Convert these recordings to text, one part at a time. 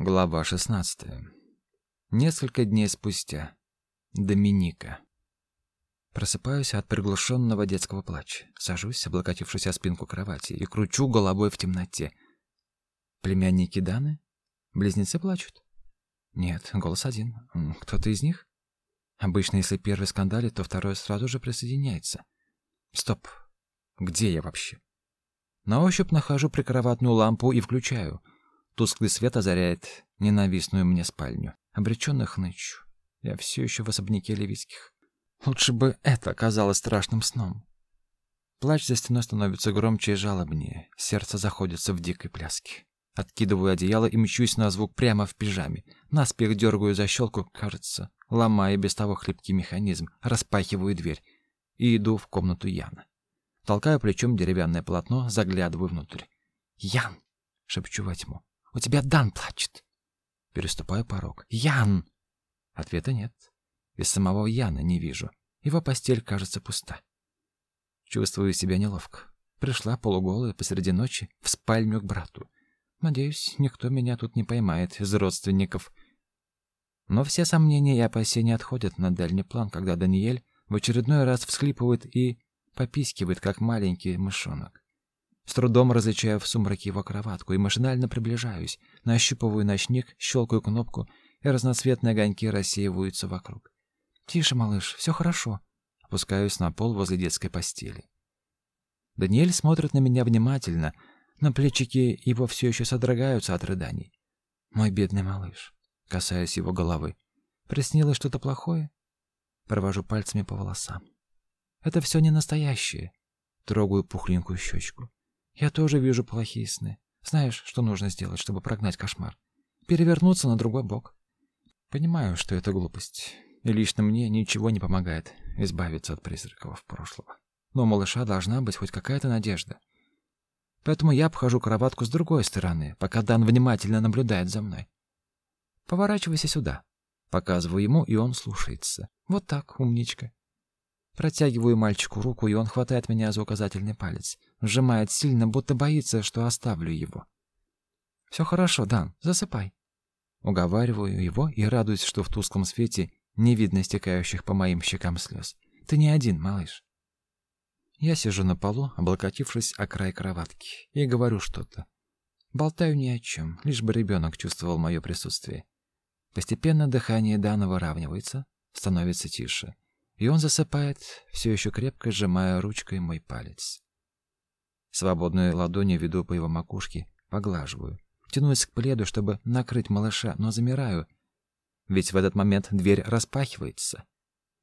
Глава 16. Несколько дней спустя. Доминика. Просыпаюсь от приглушенного детского плача. Сажусь, облокотившись о спинку кровати, и кручу головой в темноте. Племянники Даны? Близнецы плачут? Нет, голос один. Кто-то из них? Обычно, если первый скандалит, то второй сразу же присоединяется. Стоп. Где я вообще? На ощупь нахожу прикроватную лампу и включаю — Тусклый свет озаряет ненавистную мне спальню. Обреченно хнычу. Я все еще в особняке Левицких. Лучше бы это оказалось страшным сном. Плач за стеной становится громче и жалобнее. Сердце заходится в дикой пляске. Откидываю одеяло и мчусь на звук прямо в пижаме. Наспех дергаю защелку, кажется, ломая без того хлипкий механизм, распахиваю дверь и иду в комнату Яна. Толкаю плечом деревянное полотно, заглядываю внутрь. «Ян!» — шепчу во тьму. У тебя Дан плачет. Переступаю порог. Ян! Ответа нет. И самого Яна не вижу. Его постель кажется пуста. Чувствую себя неловко. Пришла полуголая посреди ночи в спальню к брату. Надеюсь, никто меня тут не поймает из родственников. Но все сомнения и опасения отходят на дальний план, когда Даниэль в очередной раз всхлипывает и попискивает, как маленький мышонок. С трудом различаю в сумраке его кроватку и машинально приближаюсь, нащупываю ночник, щелкаю кнопку, и разноцветные огоньки рассеиваются вокруг. «Тише, малыш, все хорошо». Опускаюсь на пол возле детской постели. Даниэль смотрит на меня внимательно, но плечики его все еще содрогаются от рыданий. «Мой бедный малыш», касаясь его головы. «Приснилось что-то плохое?» Провожу пальцами по волосам. «Это все не настоящее». Трогаю пухленькую щечку. Я тоже вижу плохие сны. Знаешь, что нужно сделать, чтобы прогнать кошмар? Перевернуться на другой бок. Понимаю, что это глупость. И лично мне ничего не помогает избавиться от призраков прошлого. Но у малыша должна быть хоть какая-то надежда. Поэтому я обхожу кроватку с другой стороны, пока Дан внимательно наблюдает за мной. Поворачивайся сюда. Показываю ему, и он слушается. Вот так, умничка. Протягиваю мальчику руку, и он хватает меня за указательный палец. Сжимает сильно, будто боится, что оставлю его. «Все хорошо, Дан, засыпай». Уговариваю его и радуюсь, что в тусклом свете не видно стекающих по моим щекам слез. «Ты не один, малыш». Я сижу на полу, облокотившись о край кроватки, и говорю что-то. Болтаю ни о чем, лишь бы ребенок чувствовал мое присутствие. Постепенно дыхание Дана выравнивается, становится тише и он засыпает, все еще крепко сжимая ручкой мой палец. Свободной ладонью веду по его макушке, поглаживаю. Тянусь к пледу, чтобы накрыть малыша, но замираю. Ведь в этот момент дверь распахивается.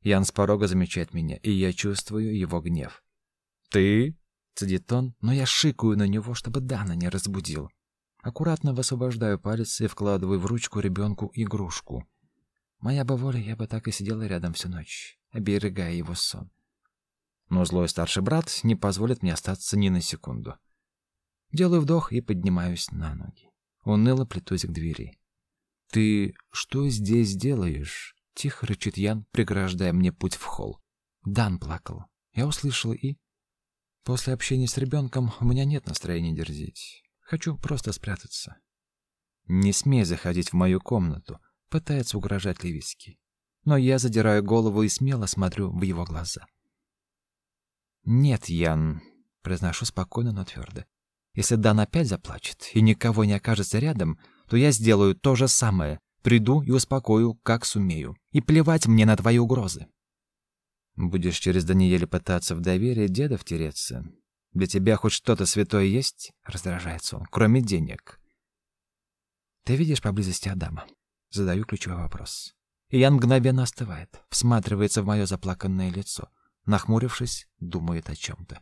Ян с порога замечает меня, и я чувствую его гнев. «Ты?» — цедит он, но я шикаю на него, чтобы Дана не разбудил. Аккуратно высвобождаю палец и вкладываю в ручку ребенку игрушку. Моя бы воля, я бы так и сидела рядом всю ночь оберегая его сон. Но злой старший брат не позволит мне остаться ни на секунду. Делаю вдох и поднимаюсь на ноги. Уныло плетусь к двери. «Ты что здесь делаешь?» — тихо рычит Ян, преграждая мне путь в холл. Дан плакал. Я услышала и... После общения с ребенком у меня нет настроения дерзить. Хочу просто спрятаться. «Не смей заходить в мою комнату», — пытается угрожать Левицкий но я задираю голову и смело смотрю в его глаза. «Нет, Ян», — произношу спокойно, но твердо. «Если Дан опять заплачет и никого не окажется рядом, то я сделаю то же самое. Приду и успокою, как сумею. И плевать мне на твои угрозы». «Будешь через Даниэля пытаться в доверие деда втереться? Для тебя хоть что-то святое есть?» — раздражается он. «Кроме денег». «Ты видишь поблизости Адама?» Задаю ключевой вопрос. Ян мгновенно остывает, всматривается в мое заплаканное лицо, нахмурившись, думает о чем-то.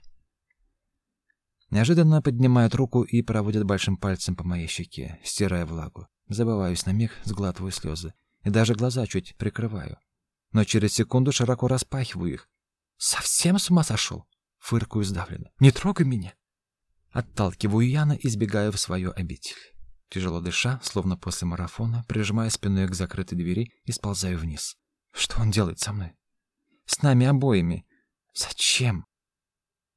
Неожиданно поднимает руку и проводит большим пальцем по моей щеке, стирая влагу. Забываюсь на миг, сглатываю слезы и даже глаза чуть прикрываю. Но через секунду широко распахиваю их. «Совсем с ума сошел?» — фыркаю сдавленно. «Не трогай меня!» Отталкиваю Яна и сбегаю в свою обитель. Тяжело дыша, словно после марафона, прижимая спиной к закрытой двери и сползаю вниз. Что он делает со мной? С нами обоими. Зачем?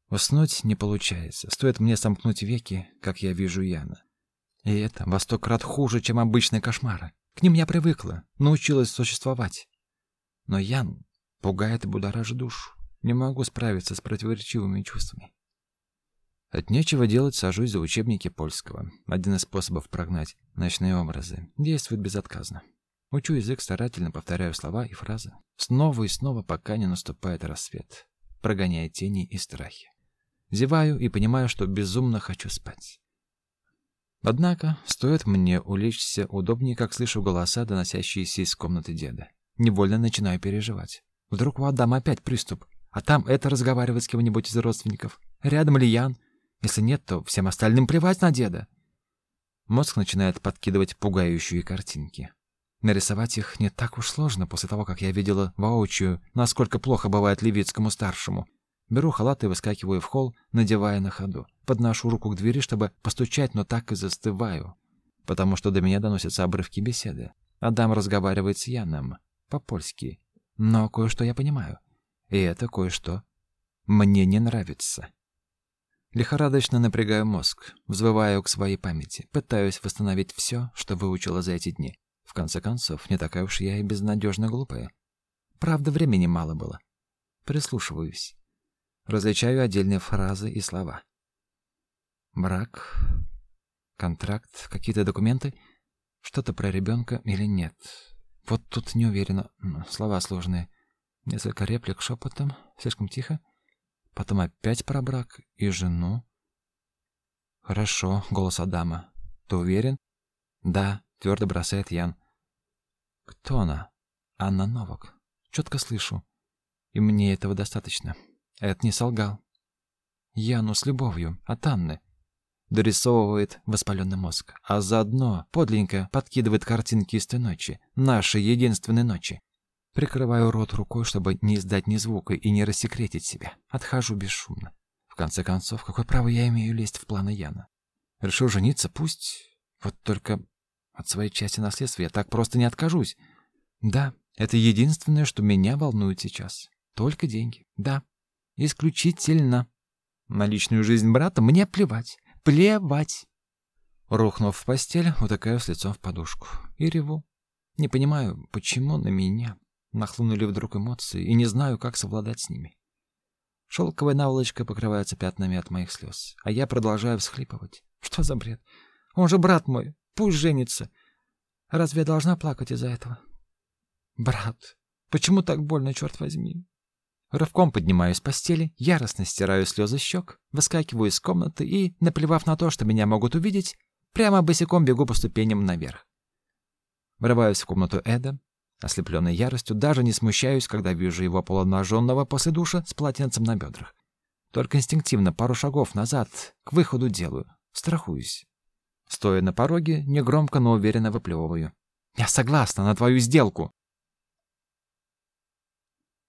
Уснуть не получается. Стоит мне сомкнуть веки, как я вижу Яна. И это во сто крат хуже, чем обычные кошмары. К ним я привыкла, научилась существовать. Но Ян пугает и будоражит душу. Не могу справиться с противоречивыми чувствами. От нечего делать сажусь за учебники польского. Один из способов прогнать ночные образы. Действует безотказно. Учу язык, старательно повторяю слова и фразы. Снова и снова, пока не наступает рассвет, прогоняя тени и страхи. Зеваю и понимаю, что безумно хочу спать. Однако, стоит мне улечься удобнее, как слышу голоса, доносящиеся из комнаты деда. Невольно начинаю переживать. Вдруг у Адама опять приступ, а там это разговаривает с кем-нибудь из родственников. Рядом ли Ян? Если нет, то всем остальным плевать на деда. Мозг начинает подкидывать пугающие картинки. Нарисовать их не так уж сложно после того, как я видела воочию, насколько плохо бывает Левицкому-старшему. Беру халат и выскакиваю в холл, надевая на ходу. Подношу руку к двери, чтобы постучать, но так и застываю, потому что до меня доносятся обрывки беседы. Адам разговаривает с Яном по-польски, но кое-что я понимаю. И это кое-что мне не нравится. Лихорадочно напрягаю мозг, взвываю к своей памяти, пытаюсь восстановить все, что выучила за эти дни. В конце концов, не такая уж я и безнадежно глупая. Правда, времени мало было. Прислушиваюсь. Различаю отдельные фразы и слова. Брак, контракт, какие-то документы, что-то про ребенка или нет. Вот тут не уверена. Слова сложные. Несколько реплик шепотом, слишком тихо. Потом опять про брак и жену. Хорошо, голос Адама. Ты уверен? Да, твердо бросает Ян. Кто она? Анна Новак. Четко слышу. И мне этого достаточно. Эд не солгал. Яну с любовью от Анны. Дорисовывает воспаленный мозг, а заодно подленько подкидывает картинки из той ночи, нашей единственной ночи. Прикрываю рот рукой, чтобы не издать ни звука и не рассекретить себя. Отхожу бесшумно. В конце концов, какое право я имею лезть в планы Яна? Решил жениться, пусть. Вот только от своей части наследства я так просто не откажусь. Да, это единственное, что меня волнует сейчас. Только деньги. Да, исключительно. На личную жизнь брата мне плевать. Плевать. Рухнув в постель, утыкаюсь лицом в подушку и реву. Не понимаю, почему на меня Нахлынули вдруг эмоции, и не знаю, как совладать с ними. Шелковая наволочка покрывается пятнами от моих слез, а я продолжаю всхлипывать. Что за бред? Он же брат мой, пусть женится. Разве я должна плакать из-за этого? Брат, почему так больно, черт возьми? Рывком поднимаюсь с постели, яростно стираю слезы щек, выскакиваю из комнаты и, наплевав на то, что меня могут увидеть, прямо босиком бегу по ступеням наверх. Врываюсь в комнату Эда, Ослепленный яростью, даже не смущаюсь, когда вижу его полуобнаженного после душа с полотенцем на бедрах. Только инстинктивно пару шагов назад, к выходу делаю. Страхуюсь. Стоя на пороге, негромко, но уверенно выплевываю. «Я согласна на твою сделку!»